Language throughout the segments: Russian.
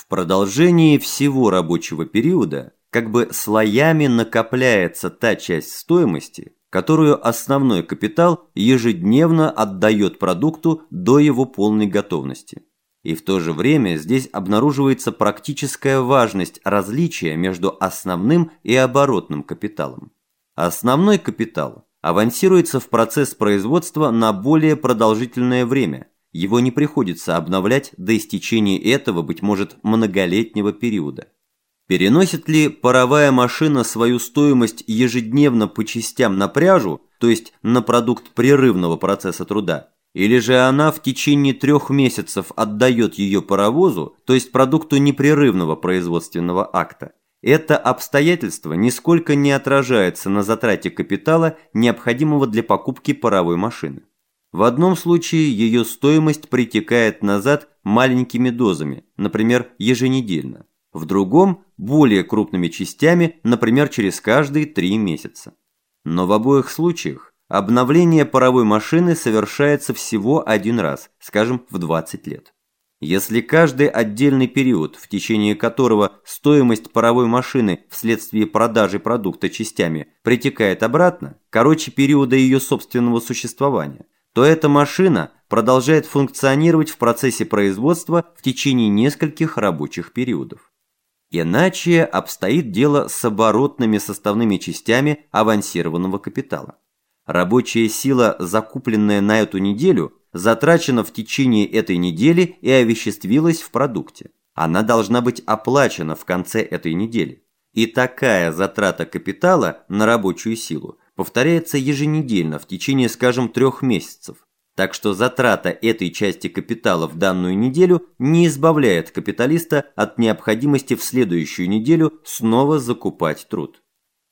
В продолжении всего рабочего периода как бы слоями накопляется та часть стоимости, которую основной капитал ежедневно отдает продукту до его полной готовности. И в то же время здесь обнаруживается практическая важность различия между основным и оборотным капиталом. Основной капитал авансируется в процесс производства на более продолжительное время, его не приходится обновлять до истечения этого, быть может, многолетнего периода. Переносит ли паровая машина свою стоимость ежедневно по частям на пряжу, то есть на продукт прерывного процесса труда, или же она в течение трех месяцев отдает ее паровозу, то есть продукту непрерывного производственного акта? Это обстоятельство нисколько не отражается на затрате капитала, необходимого для покупки паровой машины. В одном случае ее стоимость притекает назад маленькими дозами, например, еженедельно в другом – более крупными частями, например, через каждые три месяца. Но в обоих случаях обновление паровой машины совершается всего один раз, скажем, в 20 лет. Если каждый отдельный период, в течение которого стоимость паровой машины вследствие продажи продукта частями притекает обратно, короче периода ее собственного существования, то эта машина продолжает функционировать в процессе производства в течение нескольких рабочих периодов. Иначе обстоит дело с оборотными составными частями авансированного капитала. Рабочая сила, закупленная на эту неделю, затрачена в течение этой недели и овеществилась в продукте. Она должна быть оплачена в конце этой недели. И такая затрата капитала на рабочую силу повторяется еженедельно в течение, скажем, трех месяцев, так что затрата этой части капитала в данную неделю не избавляет капиталиста от необходимости в следующую неделю снова закупать труд.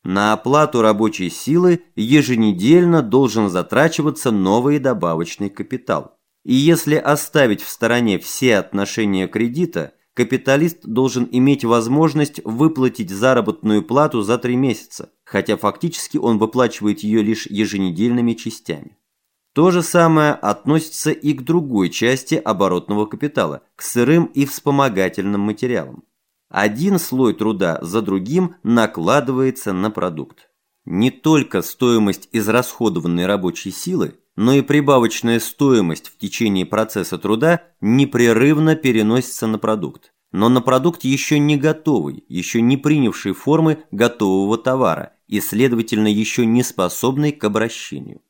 На оплату рабочей силы еженедельно должен затрачиваться новый добавочный капитал. И если оставить в стороне все отношения кредита, капиталист должен иметь возможность выплатить заработную плату за три месяца, хотя фактически он выплачивает ее лишь еженедельными частями. То же самое относится и к другой части оборотного капитала, к сырым и вспомогательным материалам. Один слой труда за другим накладывается на продукт. Не только стоимость израсходованной рабочей силы, но и прибавочная стоимость в течение процесса труда непрерывно переносится на продукт. Но на продукт еще не готовый, еще не принявший формы готового товара и, следовательно, еще не способный к обращению.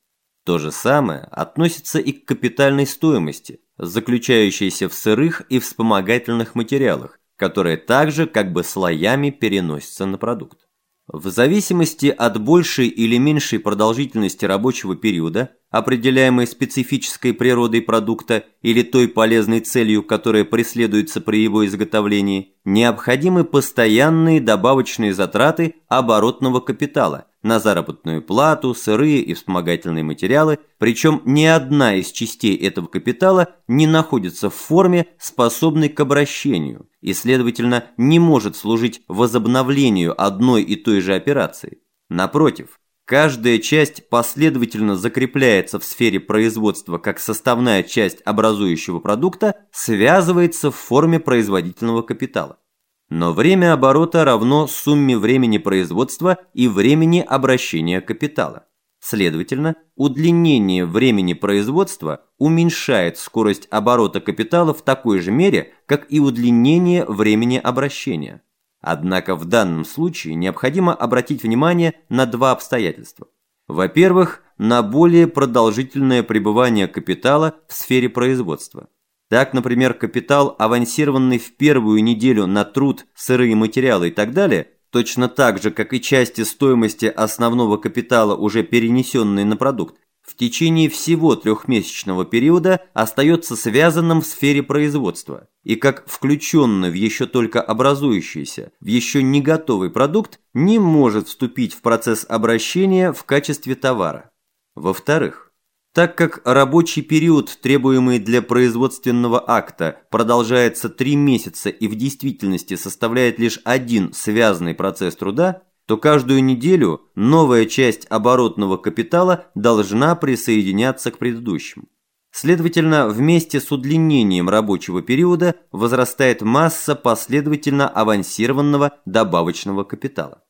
То же самое относится и к капитальной стоимости, заключающейся в сырых и вспомогательных материалах, которые также как бы слоями переносятся на продукт. В зависимости от большей или меньшей продолжительности рабочего периода, определяемой специфической природой продукта или той полезной целью, которая преследуется при его изготовлении, необходимы постоянные добавочные затраты оборотного капитала, на заработную плату, сырые и вспомогательные материалы, причем ни одна из частей этого капитала не находится в форме, способной к обращению, и, следовательно, не может служить возобновлению одной и той же операции. Напротив, каждая часть последовательно закрепляется в сфере производства как составная часть образующего продукта, связывается в форме производительного капитала. Но время оборота равно сумме времени производства и времени обращения капитала. Следовательно, удлинение времени производства уменьшает скорость оборота капитала в такой же мере, как и удлинение времени обращения. Однако в данном случае необходимо обратить внимание на два обстоятельства. Во-первых, на более продолжительное пребывание капитала в сфере производства. Так, например, капитал, авансированный в первую неделю на труд, сырые материалы и так далее, точно так же, как и части стоимости основного капитала, уже перенесенные на продукт, в течение всего трехмесячного периода остается связанным в сфере производства и как включенный в еще только образующийся, в еще не готовый продукт, не может вступить в процесс обращения в качестве товара. Во-вторых, так как рабочий период, требуемый для производственного акта, продолжается 3 месяца и в действительности составляет лишь один связанный процесс труда, то каждую неделю новая часть оборотного капитала должна присоединяться к предыдущему. Следовательно, вместе с удлинением рабочего периода возрастает масса последовательно авансированного добавочного капитала.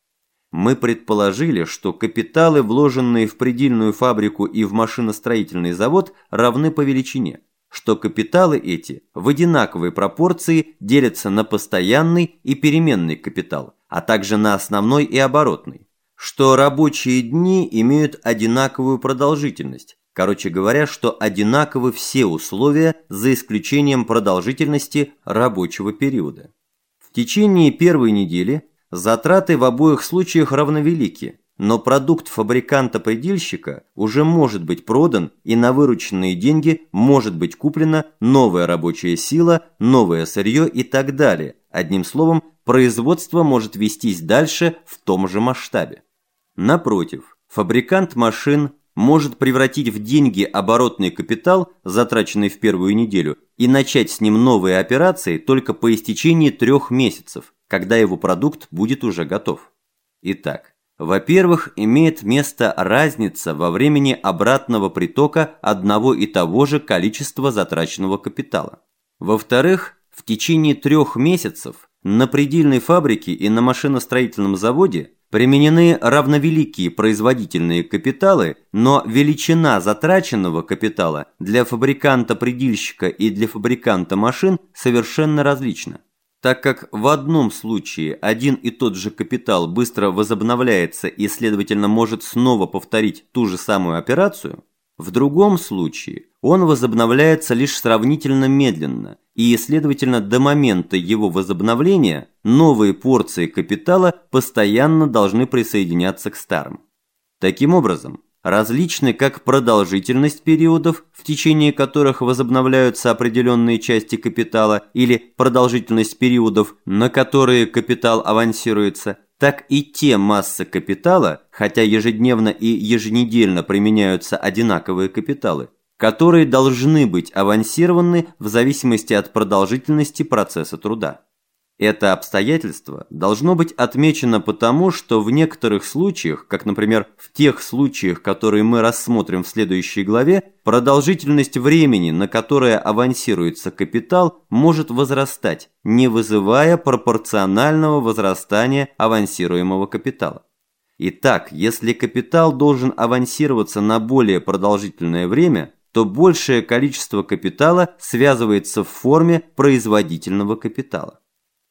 Мы предположили, что капиталы, вложенные в предельную фабрику и в машиностроительный завод, равны по величине, что капиталы эти в одинаковой пропорции делятся на постоянный и переменный капитал, а также на основной и оборотный, что рабочие дни имеют одинаковую продолжительность, Короче говоря, что одинаковы все условия за исключением продолжительности рабочего периода. В течение первой недели затраты в обоих случаях равновелики, но продукт фабриканта-предельщика уже может быть продан и на вырученные деньги может быть куплена новая рабочая сила, новое сырье и так далее. Одним словом, производство может вестись дальше в том же масштабе. Напротив, фабрикант машин может превратить в деньги оборотный капитал, затраченный в первую неделю, и начать с ним новые операции только по истечении трех месяцев, когда его продукт будет уже готов. Итак, во-первых, имеет место разница во времени обратного притока одного и того же количества затраченного капитала. Во-вторых, в течение трех месяцев на предельной фабрике и на машиностроительном заводе Применены равновеликие производительные капиталы, но величина затраченного капитала для фабриканта-предельщика и для фабриканта машин совершенно различна. Так как в одном случае один и тот же капитал быстро возобновляется и, следовательно, может снова повторить ту же самую операцию, в другом случае он возобновляется лишь сравнительно медленно, и, следовательно, до момента его возобновления новые порции капитала постоянно должны присоединяться к старым. Таким образом, различны как продолжительность периодов, в течение которых возобновляются определенные части капитала, или продолжительность периодов, на которые капитал авансируется, так и те массы капитала, хотя ежедневно и еженедельно применяются одинаковые капиталы, которые должны быть авансированы в зависимости от продолжительности процесса труда. Это обстоятельство должно быть отмечено потому, что в некоторых случаях, как, например, в тех случаях, которые мы рассмотрим в следующей главе, продолжительность времени, на которое авансируется капитал, может возрастать, не вызывая пропорционального возрастания авансируемого капитала. Итак, если капитал должен авансироваться на более продолжительное время, то большее количество капитала связывается в форме производительного капитала.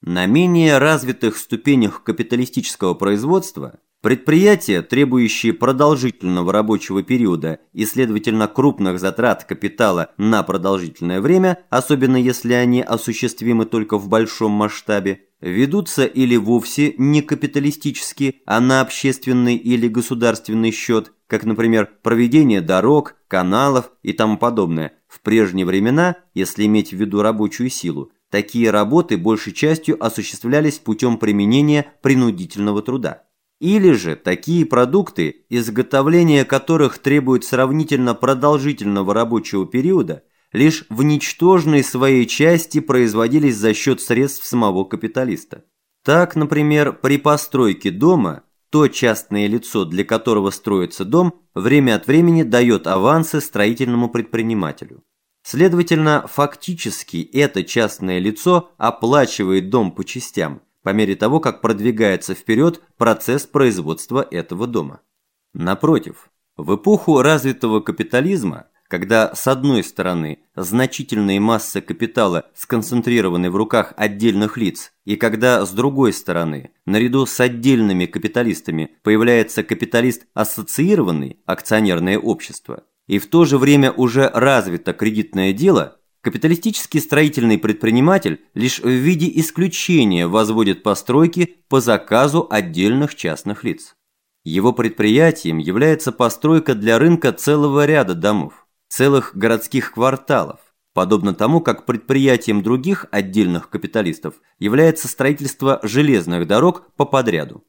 На менее развитых ступенях капиталистического производства предприятия, требующие продолжительного рабочего периода и, следовательно, крупных затрат капитала на продолжительное время, особенно если они осуществимы только в большом масштабе, ведутся или вовсе не капиталистически, а на общественный или государственный счет, как, например, проведение дорог, каналов и тому подобное. В прежние времена, если иметь в виду рабочую силу, Такие работы большей частью осуществлялись путем применения принудительного труда. Или же такие продукты, изготовление которых требует сравнительно продолжительного рабочего периода, лишь в ничтожной своей части производились за счет средств самого капиталиста. Так, например, при постройке дома то частное лицо, для которого строится дом, время от времени дает авансы строительному предпринимателю. Следовательно, фактически это частное лицо оплачивает дом по частям, по мере того, как продвигается вперед процесс производства этого дома. Напротив, в эпоху развитого капитализма, когда с одной стороны значительные массы капитала сконцентрированы в руках отдельных лиц, и когда с другой стороны, наряду с отдельными капиталистами появляется капиталист ассоциированный, акционерное общество, и в то же время уже развито кредитное дело, капиталистический строительный предприниматель лишь в виде исключения возводит постройки по заказу отдельных частных лиц. Его предприятием является постройка для рынка целого ряда домов, целых городских кварталов, подобно тому, как предприятием других отдельных капиталистов является строительство железных дорог по подряду.